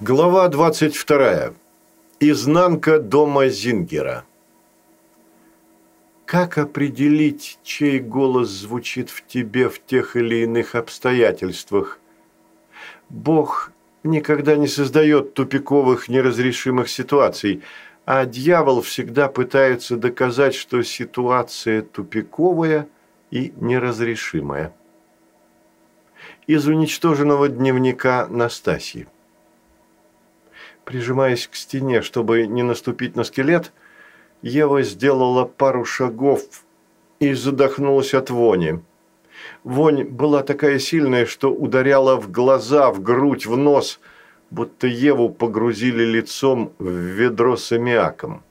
Глава 22. Изнанка дома Зингера. Как определить, чей голос звучит в тебе в тех или иных обстоятельствах? Бог никогда не создает тупиковых неразрешимых ситуаций, а дьявол всегда пытается доказать, что ситуация тупиковая и неразрешимая. Из уничтоженного дневника Настасьи. Прижимаясь к стене, чтобы не наступить на скелет, Ева сделала пару шагов и задохнулась от вони. Вонь была такая сильная, что ударяла в глаза, в грудь, в нос, будто Еву погрузили лицом в ведро с аммиаком.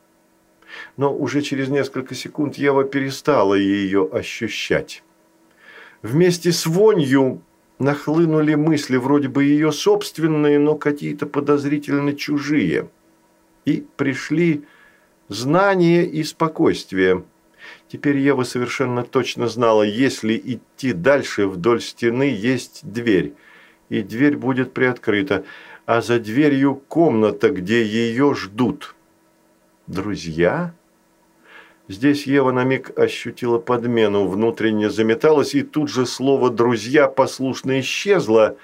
Но уже через несколько секунд Ева перестала ее ощущать. Вместе с вонью нахлынули мысли, вроде бы ее собственные, но какие-то подозрительно чужие. И пришли знание и спокойствие. Теперь Ева совершенно точно знала, если идти дальше вдоль стены есть дверь, и дверь будет приоткрыта, а за дверью комната, где ее ждут. Друзья? Здесь Ева на миг ощутила подмену, внутренне заметалась, и тут же слово «друзья» послушно исчезло,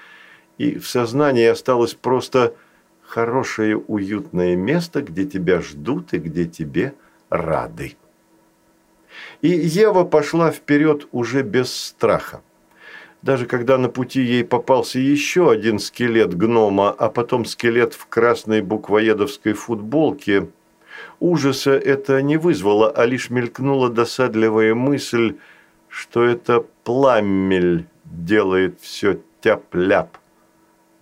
и в сознании осталось просто хорошее уютное место, где тебя ждут и где тебе рады. И Ева пошла вперед уже без страха. Даже когда на пути ей попался еще один скелет гнома, а потом скелет в красной буквоедовской футболке – Ужаса это не вызвало, а лишь мелькнула досадливая мысль, что это пламель делает все тяп-ляп.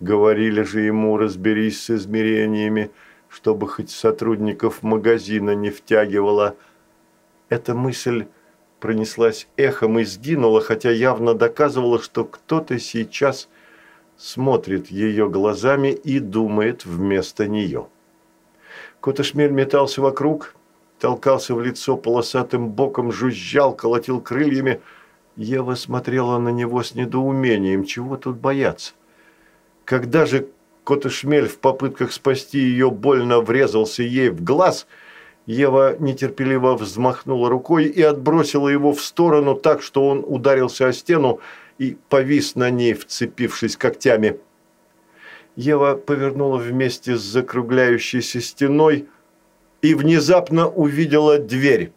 Говорили же ему, разберись с измерениями, чтобы хоть сотрудников магазина не втягивала. Эта мысль пронеслась эхом и сгинула, хотя явно доказывала, что кто-то сейчас смотрит ее глазами и думает вместо нее. Котошмель метался вокруг, толкался в лицо полосатым боком, жужжал, колотил крыльями. Ева смотрела на него с недоумением. Чего тут бояться? Когда же Котошмель в попытках спасти ее больно врезался ей в глаз, Ева нетерпеливо взмахнула рукой и отбросила его в сторону так, что он ударился о стену и повис на ней, вцепившись когтями. Ева повернула вместе с закругляющейся стеной и внезапно увидела дверь.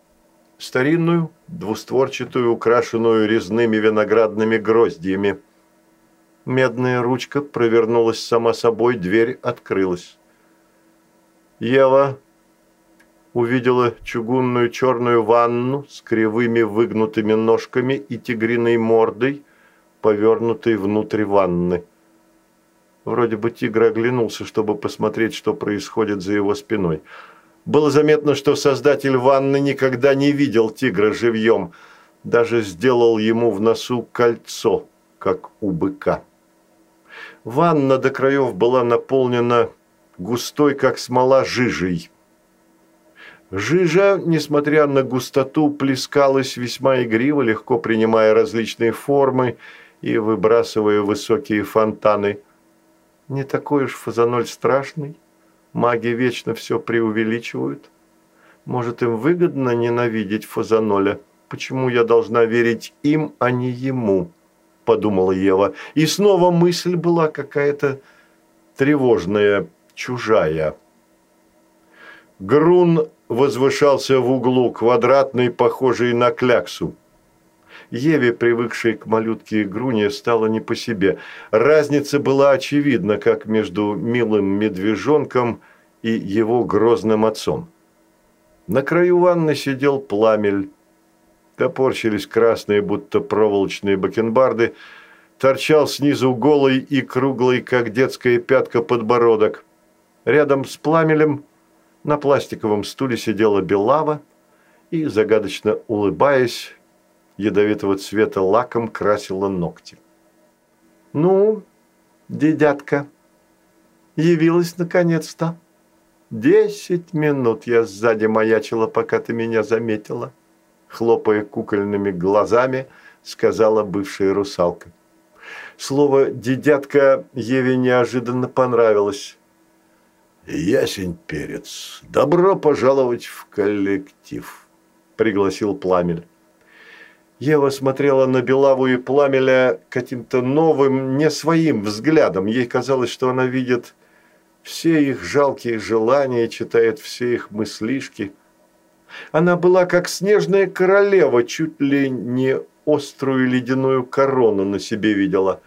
Старинную, двустворчатую, украшенную резными виноградными гроздьями. Медная ручка провернулась сама собой, дверь открылась. Ева увидела чугунную черную ванну с кривыми выгнутыми ножками и тигриной мордой, повернутой внутрь ванны. Вроде бы тигр оглянулся, чтобы посмотреть, что происходит за его спиной. Было заметно, что создатель ванны никогда не видел тигра живьем. Даже сделал ему в носу кольцо, как у быка. Ванна до краев была наполнена густой, как смола, жижей. Жижа, несмотря на густоту, плескалась весьма игриво, легко принимая различные формы и выбрасывая высокие фонтаны – не такой уж фазаноль страшный. Маги вечно все преувеличивают. Может, им выгодно ненавидеть фазаноля? Почему я должна верить им, а не ему?» – подумала Ева. И снова мысль была какая-то тревожная, чужая. Грун возвышался в углу, квадратный, похожий на кляксу. Еве, привыкшей к малютке Груне, стало не по себе. Разница была очевидна, как между милым медвежонком и его грозным отцом. На краю ванны сидел пламель. Топорщились красные, будто проволочные бакенбарды. Торчал снизу голый и круглый, как детская пятка, подбородок. Рядом с пламелем на пластиковом стуле сидела Белава и, загадочно улыбаясь, ядовитого цвета лаком красила ногти. «Ну, дедятка, явилась наконец-то. Десять минут я сзади маячила, пока ты меня заметила», хлопая кукольными глазами, сказала бывшая русалка. Слово «дедятка» Еве неожиданно понравилось. «Ясень перец, добро пожаловать в коллектив», – пригласил Пламель. Ева смотрела на Белаву и Пламеля каким-то новым, не своим взглядом. Ей казалось, что она видит все их жалкие желания, читает все их мыслишки. Она была как снежная королева, чуть ли не острую ледяную корону на себе видела.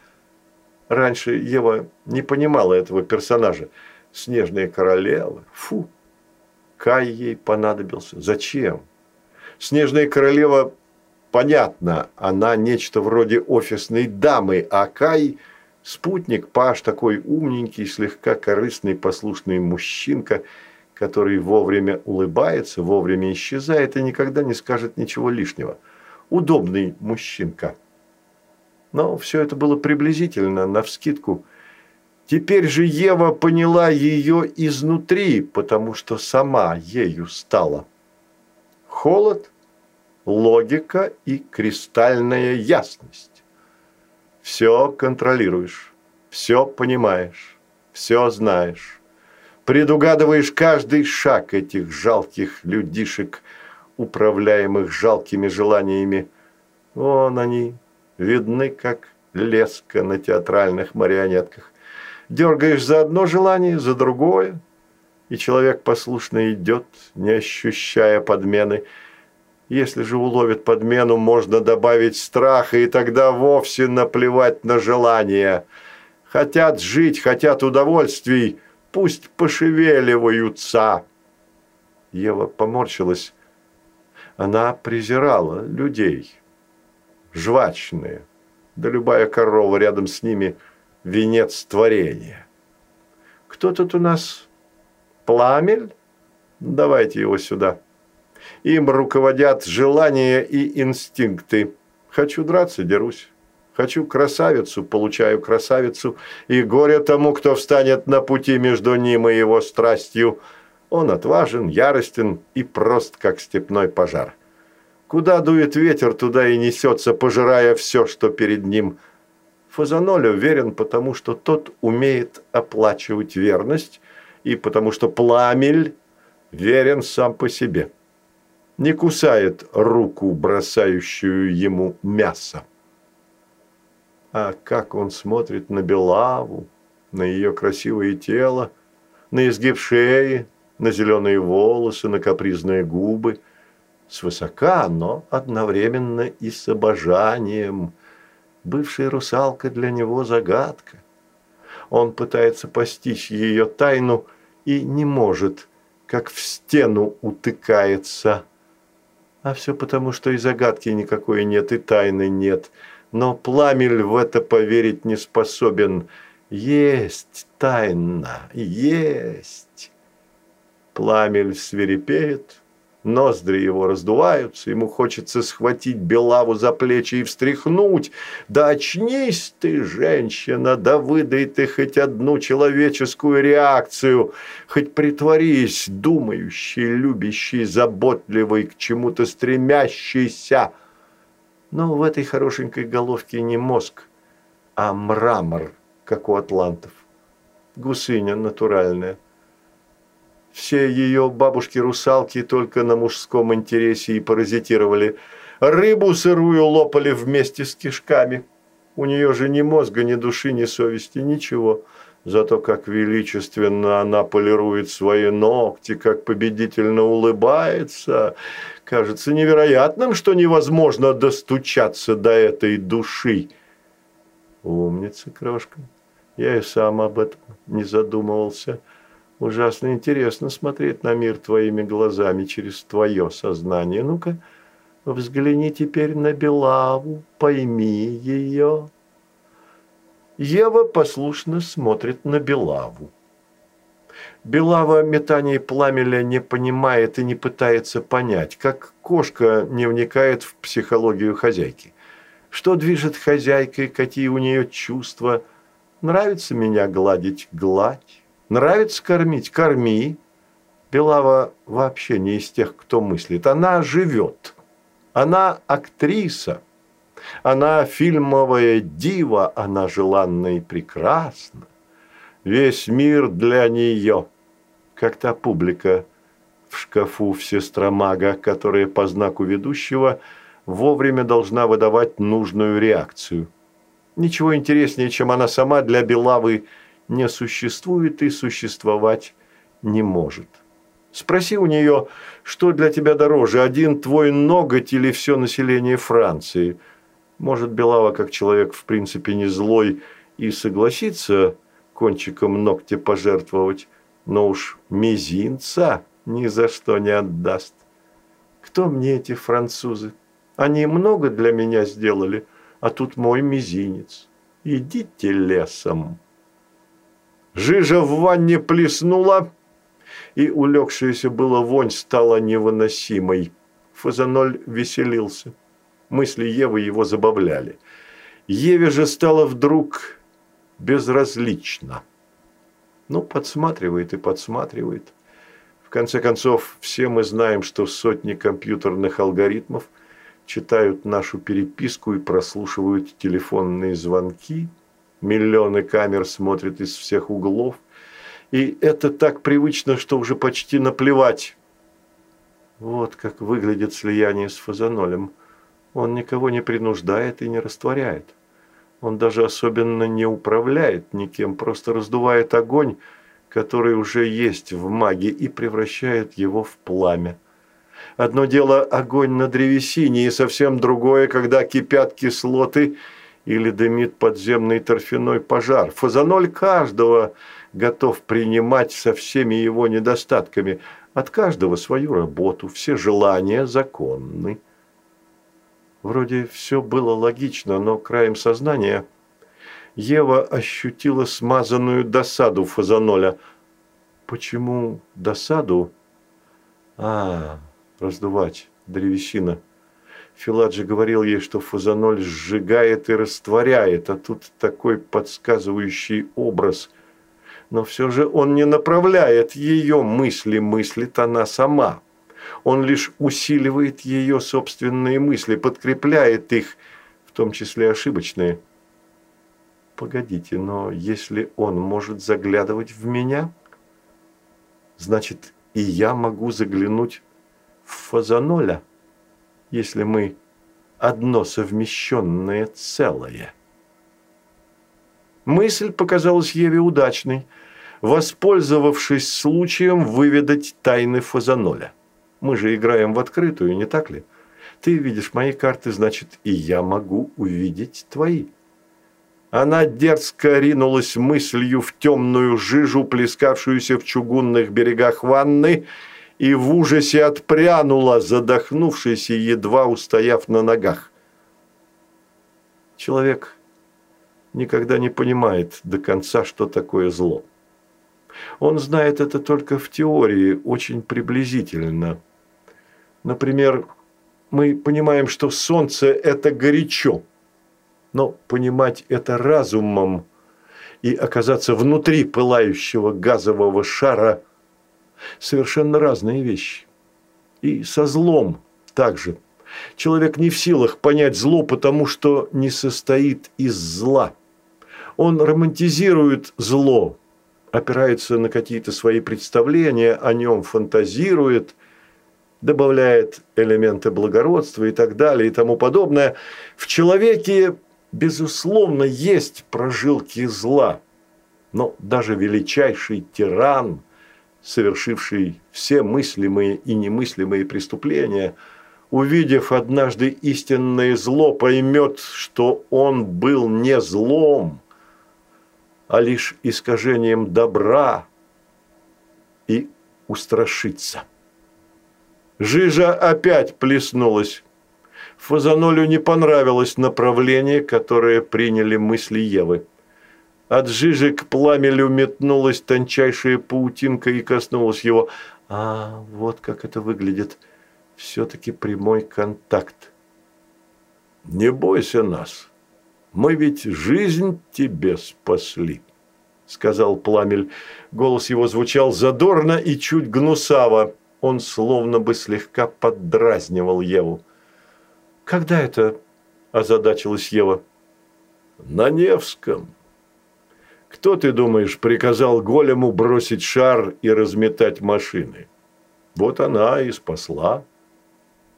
Раньше Ева не понимала этого персонажа. Снежная королева. Фу. Кай ей понадобился. Зачем? Снежная королева, понятно, она нечто вроде офисной дамы, а Кай – спутник, паш такой умненький, слегка корыстный, послушный мужчинка, который вовремя улыбается, вовремя исчезает и никогда не скажет ничего лишнего. Удобный мужчинка. Но все это было приблизительно, навскидку – Теперь же Ева поняла ее изнутри, потому что сама ею стала. Холод, логика и кристальная ясность. Все контролируешь, все понимаешь, все знаешь. Предугадываешь каждый шаг этих жалких людишек, управляемых жалкими желаниями. Вон они, видны как леска на театральных марионетках дергаешь за одно желание, за другое, и человек послушно идет, не ощущая подмены. Если же уловит подмену, можно добавить страха, и тогда вовсе наплевать на желание. Хотят жить, хотят удовольствий, пусть пошевеливаются. Ева поморщилась. Она презирала людей. Жвачные. Да любая корова рядом с ними – венец творения. Кто тут у нас? Пламель? Давайте его сюда. Им руководят желания и инстинкты. Хочу драться – дерусь. Хочу красавицу – получаю красавицу. И горе тому, кто встанет на пути между ним и его страстью. Он отважен, яростен и прост, как степной пожар. Куда дует ветер, туда и несется, пожирая все, что перед ним – Фазаноль уверен, потому что тот умеет оплачивать верность и потому что пламель верен сам по себе. Не кусает руку, бросающую ему мясо. А как он смотрит на Белаву, на ее красивое тело, на изгиб шеи, на зеленые волосы, на капризные губы. Свысока, но одновременно и с обожанием – Бывшая русалка для него загадка. Он пытается постичь ее тайну и не может, как в стену утыкается. А все потому, что и загадки никакой нет, и тайны нет. Но Пламель в это поверить не способен. Есть тайна, есть. Пламель свирепеет, Ноздри его раздуваются, ему хочется схватить Белаву за плечи и встряхнуть. Да очнись ты, женщина, да выдай ты хоть одну человеческую реакцию, хоть притворись, думающий, любящий, заботливый, к чему-то стремящийся. Но в этой хорошенькой головке не мозг, а мрамор, как у атлантов. Гусыня натуральная. Все ее бабушки-русалки только на мужском интересе и паразитировали. Рыбу сырую лопали вместе с кишками. У нее же ни мозга, ни души, ни совести, ничего. Зато как величественно она полирует свои ногти, как победительно улыбается. Кажется невероятным, что невозможно достучаться до этой души. Умница, крошка. Я и сам об этом не задумывался. Ужасно интересно смотреть на мир твоими глазами через твое сознание. Ну-ка, взгляни теперь на Белаву, пойми ее. Ева послушно смотрит на Белаву. Белава метание пламеля не понимает и не пытается понять, как кошка не вникает в психологию хозяйки. Что движет хозяйкой, какие у нее чувства. Нравится меня гладить – гладь. Нравится кормить – корми. Белава вообще не из тех, кто мыслит. Она живет. Она актриса. Она фильмовая дива, она желанна и прекрасна. Весь мир для нее. как та публика в шкафу всестромага, которая по знаку ведущего вовремя должна выдавать нужную реакцию. Ничего интереснее, чем она сама для Белавы не существует и существовать не может. Спроси у нее, что для тебя дороже, один твой ноготь или все население Франции. Может, Белава, как человек в принципе не злой, и согласится кончиком ногтя пожертвовать, но уж мизинца ни за что не отдаст. Кто мне эти французы? Они много для меня сделали, а тут мой мизинец. Идите лесом. Жижа в ванне плеснула, и улегшаяся была вонь стала невыносимой. Фазаноль веселился. Мысли Евы его забавляли. Еве же стало вдруг безразлично. Ну, подсматривает и подсматривает. В конце концов, все мы знаем, что сотни компьютерных алгоритмов читают нашу переписку и прослушивают телефонные звонки. Миллионы камер смотрят из всех углов. И это так привычно, что уже почти наплевать. Вот как выглядит слияние с фазанолем. Он никого не принуждает и не растворяет. Он даже особенно не управляет никем, просто раздувает огонь, который уже есть в маге, и превращает его в пламя. Одно дело огонь на древесине, и совсем другое, когда кипят кислоты или дымит подземный торфяной пожар. Фазаноль каждого готов принимать со всеми его недостатками. От каждого свою работу, все желания законны. Вроде все было логично, но краем сознания Ева ощутила смазанную досаду Фазаноля. Почему досаду? А, раздувать древесина. Филаджи говорил ей, что фазаноль сжигает и растворяет, а тут такой подсказывающий образ. Но все же он не направляет ее мысли, мыслит она сама. Он лишь усиливает ее собственные мысли, подкрепляет их, в том числе ошибочные. Погодите, но если он может заглядывать в меня, значит и я могу заглянуть в Фазаноля, если мы одно совмещенное целое. Мысль показалась Еве удачной, воспользовавшись случаем выведать тайны Фазаноля. Мы же играем в открытую, не так ли? Ты видишь мои карты, значит, и я могу увидеть твои. Она дерзко ринулась мыслью в темную жижу, плескавшуюся в чугунных берегах ванны, и в ужасе отпрянула, задохнувшись и едва устояв на ногах. Человек никогда не понимает до конца, что такое зло. Он знает это только в теории, очень приблизительно. Например, мы понимаем, что солнце – это горячо, но понимать это разумом и оказаться внутри пылающего газового шара – совершенно разные вещи. И со злом также. Человек не в силах понять зло, потому что не состоит из зла. Он романтизирует зло, опирается на какие-то свои представления о нем, фантазирует, добавляет элементы благородства и так далее и тому подобное. В человеке, безусловно, есть прожилки зла, но даже величайший тиран – совершивший все мыслимые и немыслимые преступления, увидев однажды истинное зло, поймет, что он был не злом, а лишь искажением добра и устрашится. Жижа опять плеснулась. Фазанолю не понравилось направление, которое приняли мысли Евы. От жижи к пламелю метнулась тончайшая паутинка и коснулась его. А, вот как это выглядит. Все-таки прямой контакт. Не бойся нас. Мы ведь жизнь тебе спасли, сказал пламель. Голос его звучал задорно и чуть гнусаво. Он словно бы слегка поддразнивал Еву. «Когда это?» – озадачилась Ева. «На Невском», Кто, ты думаешь, приказал голему бросить шар и разметать машины? Вот она и спасла.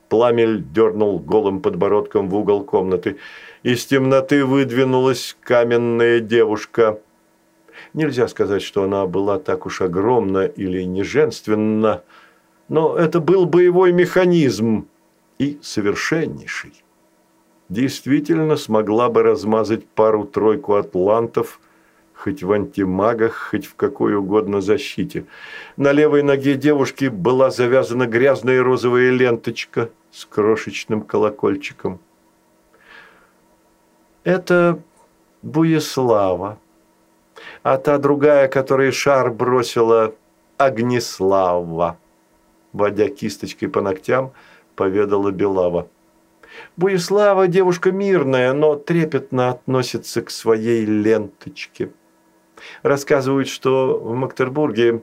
Пламель дернул голым подбородком в угол комнаты. Из темноты выдвинулась каменная девушка. Нельзя сказать, что она была так уж огромна или неженственна, но это был боевой механизм и совершеннейший. Действительно смогла бы размазать пару-тройку атлантов, хоть в антимагах, хоть в какой угодно защите. На левой ноге девушки была завязана грязная розовая ленточка с крошечным колокольчиком. Это Буеслава, а та другая, которая шар бросила, Огнеслава. Водя кисточкой по ногтям, поведала Белава. Буеслава девушка мирная, но трепетно относится к своей ленточке. Рассказывают, что в Мактербурге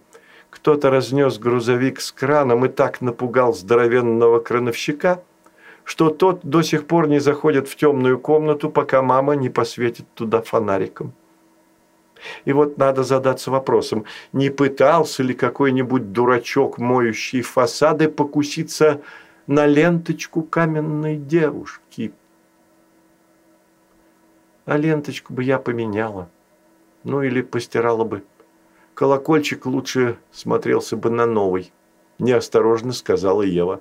кто-то разнес грузовик с краном и так напугал здоровенного крановщика, что тот до сих пор не заходит в темную комнату, пока мама не посветит туда фонариком. И вот надо задаться вопросом, не пытался ли какой-нибудь дурачок, моющий фасады, покуситься на ленточку каменной девушки? А ленточку бы я поменяла. Ну или постирала бы. Колокольчик лучше смотрелся бы на новый. Неосторожно сказала Ева.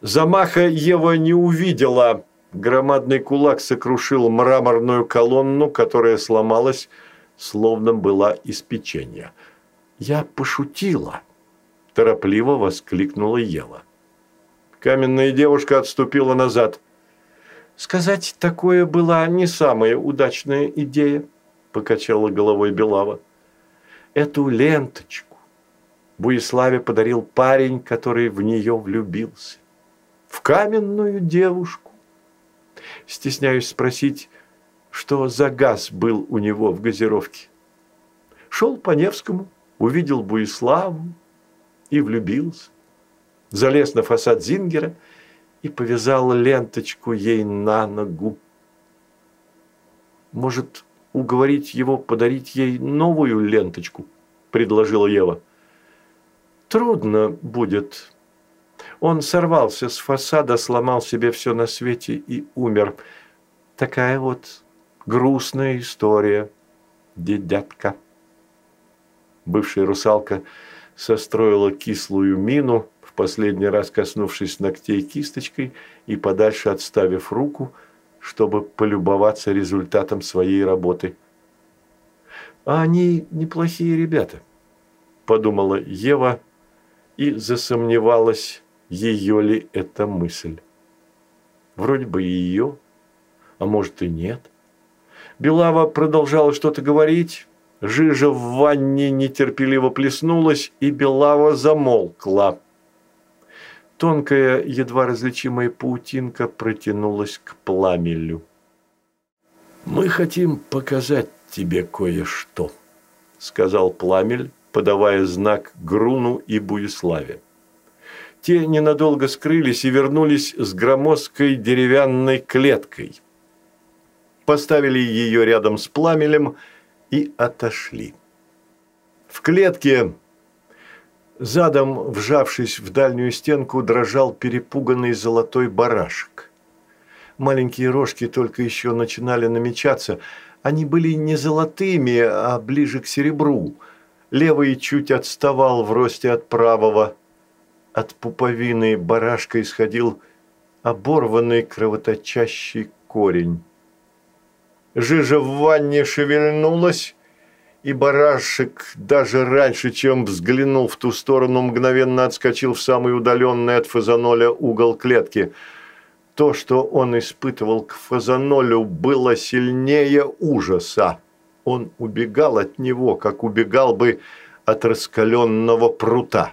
Замаха Ева не увидела. Громадный кулак сокрушил мраморную колонну, которая сломалась, словно была из печенья. «Я пошутила!» – торопливо воскликнула Ева. Каменная девушка отступила назад. «Сказать такое была не самая удачная идея», – покачала головой Белава. «Эту ленточку Буиславе подарил парень, который в нее влюбился. В каменную девушку. Стесняюсь спросить, что за газ был у него в газировке. Шел по Невскому, увидел Буиславу и влюбился. Залез на фасад Зингера и повязал ленточку ей на ногу. Может, уговорить его подарить ей новую ленточку, предложила Ева. Трудно будет. Он сорвался с фасада, сломал себе все на свете и умер. Такая вот грустная история, дедятка. Бывшая русалка состроила кислую мину, в последний раз коснувшись ногтей кисточкой и подальше отставив руку, чтобы полюбоваться результатом своей работы. «А они неплохие ребята», – подумала Ева и засомневалась, ее ли это мысль. Вроде бы ее, а может и нет. Белава продолжала что-то говорить, жижа в ванне нетерпеливо плеснулась, и Белава замолкла. Тонкая, едва различимая паутинка протянулась к пламелю. «Мы хотим показать тебе кое-что», – сказал пламель, подавая знак Груну и Буеславе. Те ненадолго скрылись и вернулись с громоздкой деревянной клеткой. Поставили ее рядом с пламелем и отошли. В клетке Задом, вжавшись в дальнюю стенку, дрожал перепуганный золотой барашек. Маленькие рожки только еще начинали намечаться. Они были не золотыми, а ближе к серебру. Левый чуть отставал в росте от правого. От пуповины барашка исходил оборванный кровоточащий корень. Жижа в ванне шевельнулась, и барашек даже раньше, чем взглянул в ту сторону, мгновенно отскочил в самый удаленный от фазаноля угол клетки. То, что он испытывал к фазанолю, было сильнее ужаса. Он убегал от него, как убегал бы от раскаленного прута.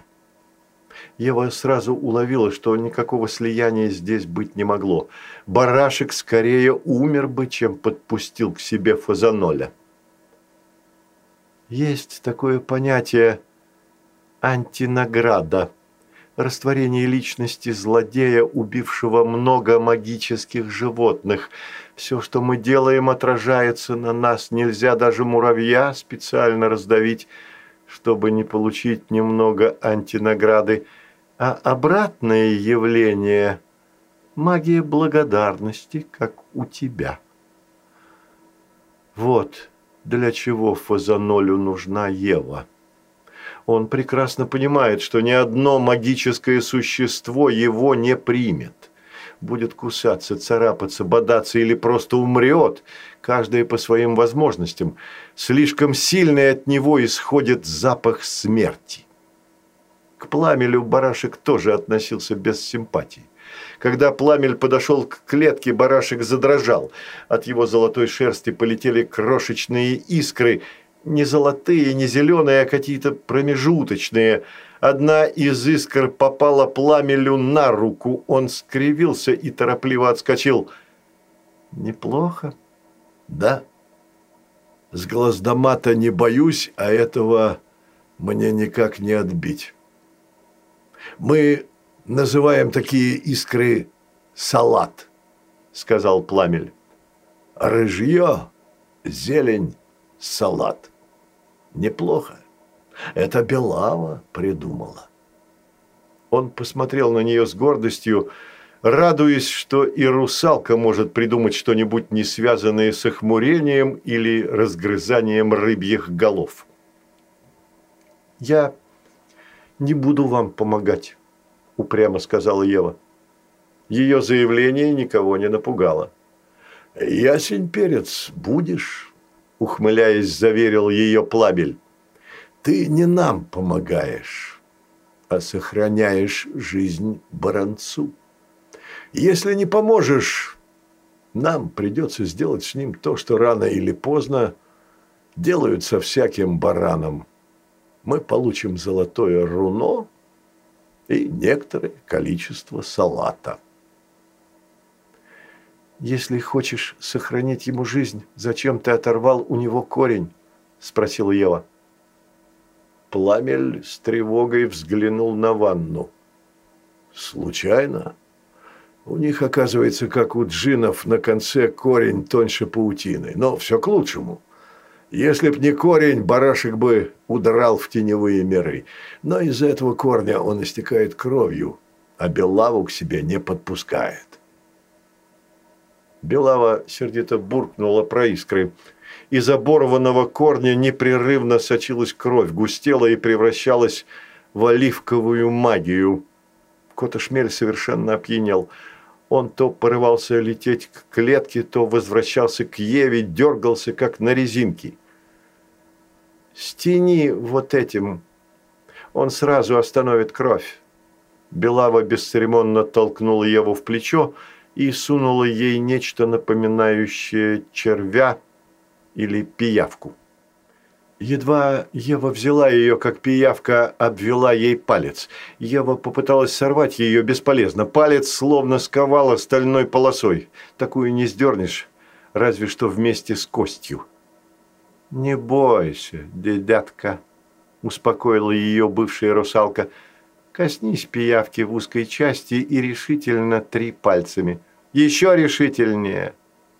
Ева сразу уловила, что никакого слияния здесь быть не могло. Барашек скорее умер бы, чем подпустил к себе фазаноля. Есть такое понятие антинаграда. растворение личности злодея, убившего много магических животных. Все, что мы делаем, отражается на нас. Нельзя даже муравья специально раздавить, чтобы не получить немного антинаграды. А обратное явление – магия благодарности, как у тебя. Вот для чего Фазанолю нужна Ева. Он прекрасно понимает, что ни одно магическое существо его не примет. Будет кусаться, царапаться, бодаться или просто умрет, каждое по своим возможностям. Слишком сильный от него исходит запах смерти. К пламелю барашек тоже относился без симпатии. Когда пламель подошел к клетке, барашек задрожал. От его золотой шерсти полетели крошечные искры, не золотые, не зеленые, а какие-то промежуточные. Одна из искр попала пламелю на руку. Он скривился и торопливо отскочил. «Неплохо?» «Да. С глаздомата не боюсь, а этого мне никак не отбить. Мы называем такие искры салат», — сказал пламель. «Рыжье, зелень, салат». Неплохо. Это Белава придумала. Он посмотрел на нее с гордостью, радуясь, что и русалка может придумать что-нибудь не связанное с охмурением или разгрызанием рыбьих голов. «Я не буду вам помогать», – упрямо сказала Ева. Ее заявление никого не напугало. «Ясень перец будешь?» ухмыляясь, заверил ее Плабель. «Ты не нам помогаешь, а сохраняешь жизнь баронцу. Если не поможешь, нам придется сделать с ним то, что рано или поздно делают со всяким бараном. Мы получим золотое руно и некоторое количество салата». «Если хочешь сохранить ему жизнь, зачем ты оторвал у него корень?» – спросила Ева. Пламель с тревогой взглянул на ванну. «Случайно? У них, оказывается, как у джинов, на конце корень тоньше паутины. Но все к лучшему. Если б не корень, барашек бы удрал в теневые миры. Но из-за этого корня он истекает кровью, а белаву к себе не подпускает. Белава сердито буркнула про искры. Из оборванного корня непрерывно сочилась кровь, густела и превращалась в оливковую магию. Котошмель совершенно опьянел. Он то порывался лететь к клетке, то возвращался к Еве, дергался, как на резинке. «Стяни вот этим. Он сразу остановит кровь». Белава бесцеремонно толкнула Еву в плечо, и сунула ей нечто напоминающее червя или пиявку. Едва Ева взяла ее, как пиявка обвела ей палец. Ева попыталась сорвать ее бесполезно. Палец словно сковала стальной полосой. Такую не сдернешь, разве что вместе с костью. «Не бойся, дедятка», – успокоила ее бывшая русалка – Коснись пиявки в узкой части и решительно три пальцами. Еще решительнее.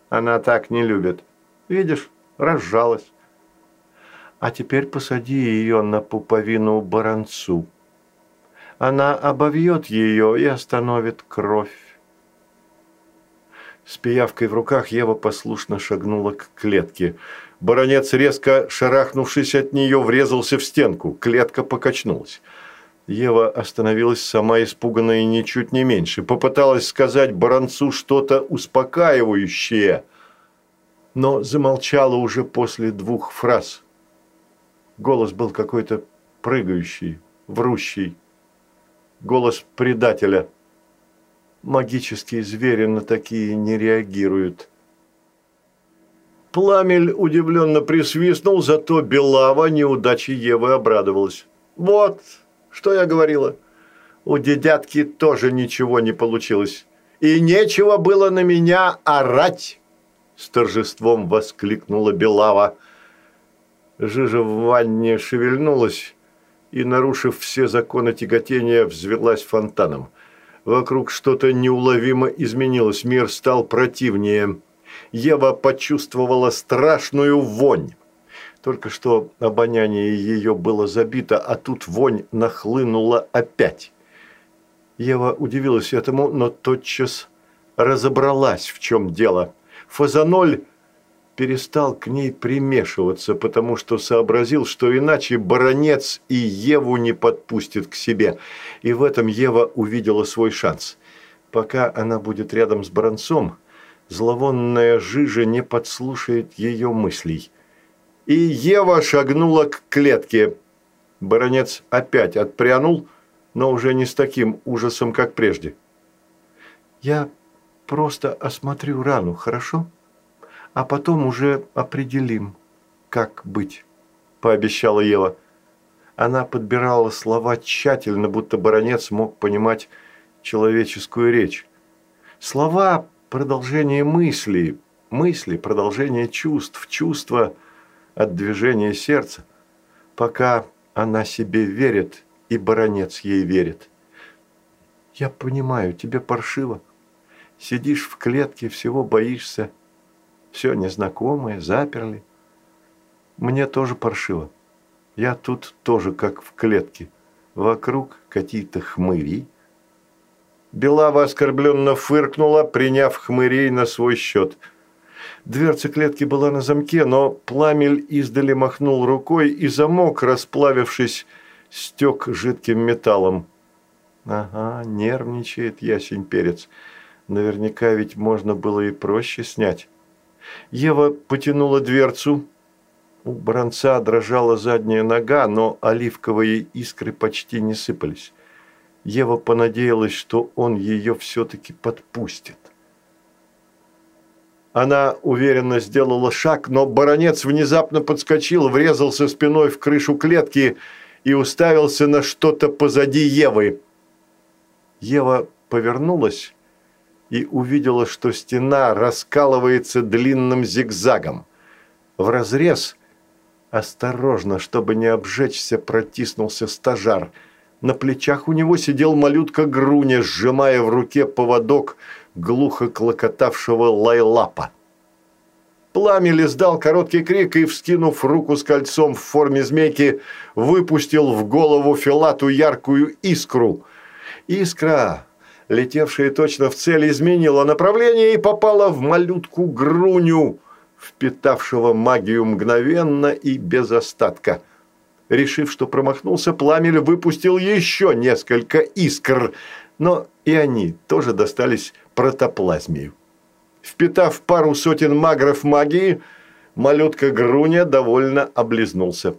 Она так не любит. Видишь, разжалась. А теперь посади ее на пуповину баранцу. Она обовьет ее и остановит кровь. С пиявкой в руках Ева послушно шагнула к клетке. Баронец, резко шарахнувшись от нее, врезался в стенку. Клетка покачнулась. Ева остановилась сама испуганная ничуть не меньше. Попыталась сказать Баранцу что-то успокаивающее, но замолчала уже после двух фраз. Голос был какой-то прыгающий, врущий. Голос предателя. Магические звери на такие не реагируют. Пламель удивленно присвистнул, зато Белава неудачи Евы обрадовалась. «Вот, что я говорила? У дедятки тоже ничего не получилось. И нечего было на меня орать!» С торжеством воскликнула Белава. Жижа в ванне шевельнулась, и, нарушив все законы тяготения, взвелась фонтаном. Вокруг что-то неуловимо изменилось, мир стал противнее. Ева почувствовала страшную вонь. Только что обоняние ее было забито, а тут вонь нахлынула опять. Ева удивилась этому, но тотчас разобралась, в чем дело. Фазаноль перестал к ней примешиваться, потому что сообразил, что иначе баронец и Еву не подпустит к себе. И в этом Ева увидела свой шанс. Пока она будет рядом с баронцом, зловонная жижа не подслушает ее мыслей. И Ева шагнула к клетке. Баронец опять отпрянул, но уже не с таким ужасом, как прежде. «Я просто осмотрю рану, хорошо?» А потом уже определим, как быть», – пообещала Ева. Она подбирала слова тщательно, будто баронец мог понимать человеческую речь. Слова – продолжение мысли, мысли – продолжение чувств, чувства – от движения сердца, пока она себе верит, и баронец ей верит. «Я понимаю, тебе паршиво. Сидишь в клетке, всего боишься» все незнакомое, заперли. Мне тоже паршиво. Я тут тоже как в клетке. Вокруг какие-то хмыри. Белава оскорбленно фыркнула, приняв хмырей на свой счет. Дверца клетки была на замке, но пламель издали махнул рукой, и замок, расплавившись, стек жидким металлом. Ага, нервничает ясень-перец. Наверняка ведь можно было и проще снять. Ева потянула дверцу. У бронца дрожала задняя нога, но оливковые искры почти не сыпались. Ева понадеялась, что он ее все-таки подпустит. Она уверенно сделала шаг, но баронец внезапно подскочил, врезался спиной в крышу клетки и уставился на что-то позади Евы. Ева повернулась и увидела, что стена раскалывается длинным зигзагом. В разрез, осторожно, чтобы не обжечься, протиснулся стажар. На плечах у него сидел малютка Груня, сжимая в руке поводок глухо клокотавшего лайлапа. Пламя издал короткий крик и, вскинув руку с кольцом в форме змейки, выпустил в голову Филату яркую искру. Искра, летевшая точно в цель, изменила направление и попала в малютку Груню, впитавшего магию мгновенно и без остатка. Решив, что промахнулся, Пламель выпустил еще несколько искр, но и они тоже достались протоплазмию. Впитав пару сотен магров магии, малютка Груня довольно облизнулся.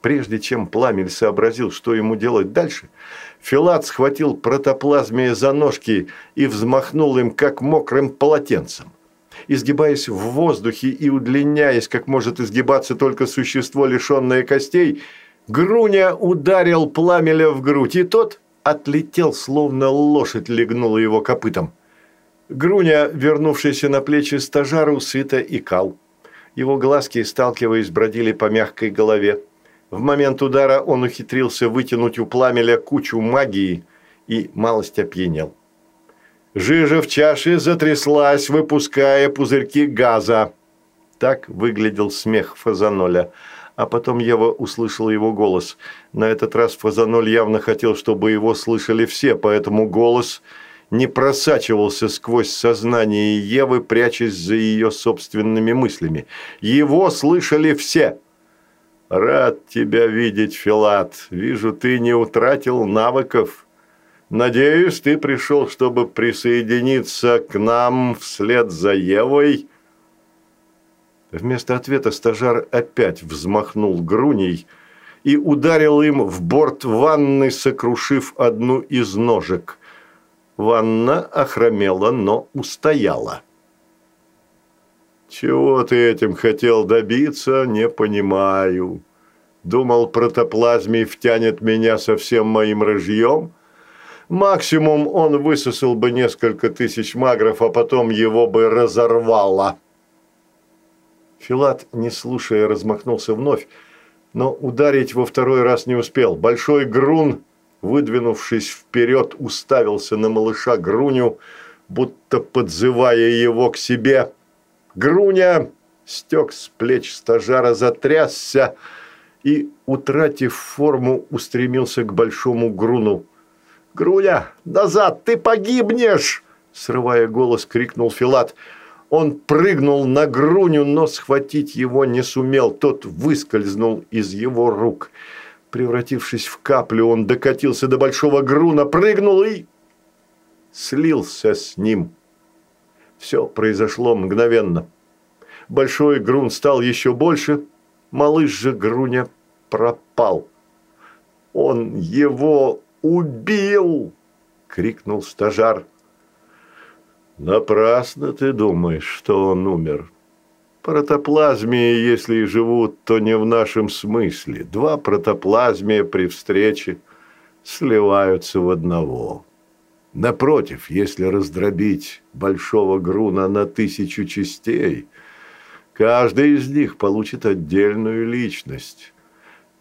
Прежде чем Пламель сообразил, что ему делать дальше, Филат схватил протоплазмия за ножки и взмахнул им, как мокрым полотенцем. Изгибаясь в воздухе и удлиняясь, как может изгибаться только существо, лишенное костей, Груня ударил Пламеля в грудь, и тот отлетел, словно лошадь легнула его копытом. Груня, вернувшийся на плечи стажару, сыто икал. Его глазки, сталкиваясь, бродили по мягкой голове. В момент удара он ухитрился вытянуть у пламеля кучу магии и малость опьянел. Жижа в чаше затряслась, выпуская пузырьки газа. Так выглядел смех Фазаноля. А потом Ева услышала его голос. На этот раз Фазаноль явно хотел, чтобы его слышали все, поэтому голос не просачивался сквозь сознание Евы, прячась за ее собственными мыслями. Его слышали все. «Рад тебя видеть, Филат. Вижу, ты не утратил навыков. Надеюсь, ты пришел, чтобы присоединиться к нам вслед за Евой?» Вместо ответа стажар опять взмахнул груней и ударил им в борт ванны, сокрушив одну из ножек. Ванна охромела, но устояла. «Чего ты этим хотел добиться, не понимаю. Думал, протоплазмий втянет меня со всем моим рыжьем? Максимум он высосал бы несколько тысяч магров, а потом его бы разорвало». Филат, не слушая, размахнулся вновь, но ударить во второй раз не успел. Большой грун, выдвинувшись вперед, уставился на малыша Груню, будто подзывая его к себе. Груня стек с плеч стажара, затрясся и, утратив форму, устремился к большому Груну. «Груня, назад, ты погибнешь!» Срывая голос, крикнул Филат. Он прыгнул на Груню, но схватить его не сумел. Тот выскользнул из его рук. Превратившись в каплю, он докатился до большого Груна, прыгнул и... слился с ним. Все произошло мгновенно. Большой Грун стал еще больше, малыш же Груня пропал. «Он его убил!» – крикнул стажар. «Напрасно ты думаешь, что он умер. Протоплазмии, если и живут, то не в нашем смысле. Два протоплазмия при встрече сливаются в одного. Напротив, если раздробить большого груна на тысячу частей, каждый из них получит отдельную личность.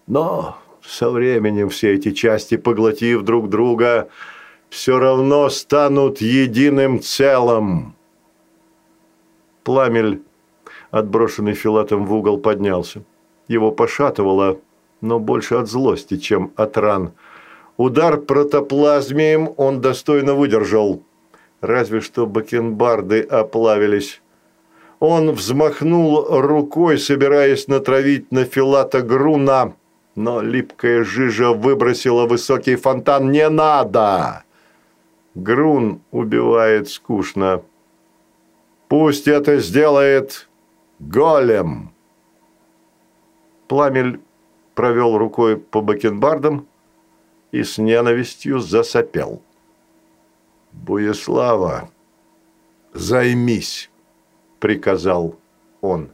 Но со временем все эти части, поглотив друг друга, все равно станут единым целым. Пламель, отброшенный Филатом в угол, поднялся. Его пошатывало, но больше от злости, чем от ран. Удар протоплазмием он достойно выдержал. Разве что бакенбарды оплавились. Он взмахнул рукой, собираясь натравить на Филата Груна, но липкая жижа выбросила высокий фонтан. «Не надо!» Грун убивает скучно. Пусть это сделает голем. Пламель провел рукой по бакенбардам и с ненавистью засопел. «Буеслава, займись!» – приказал он.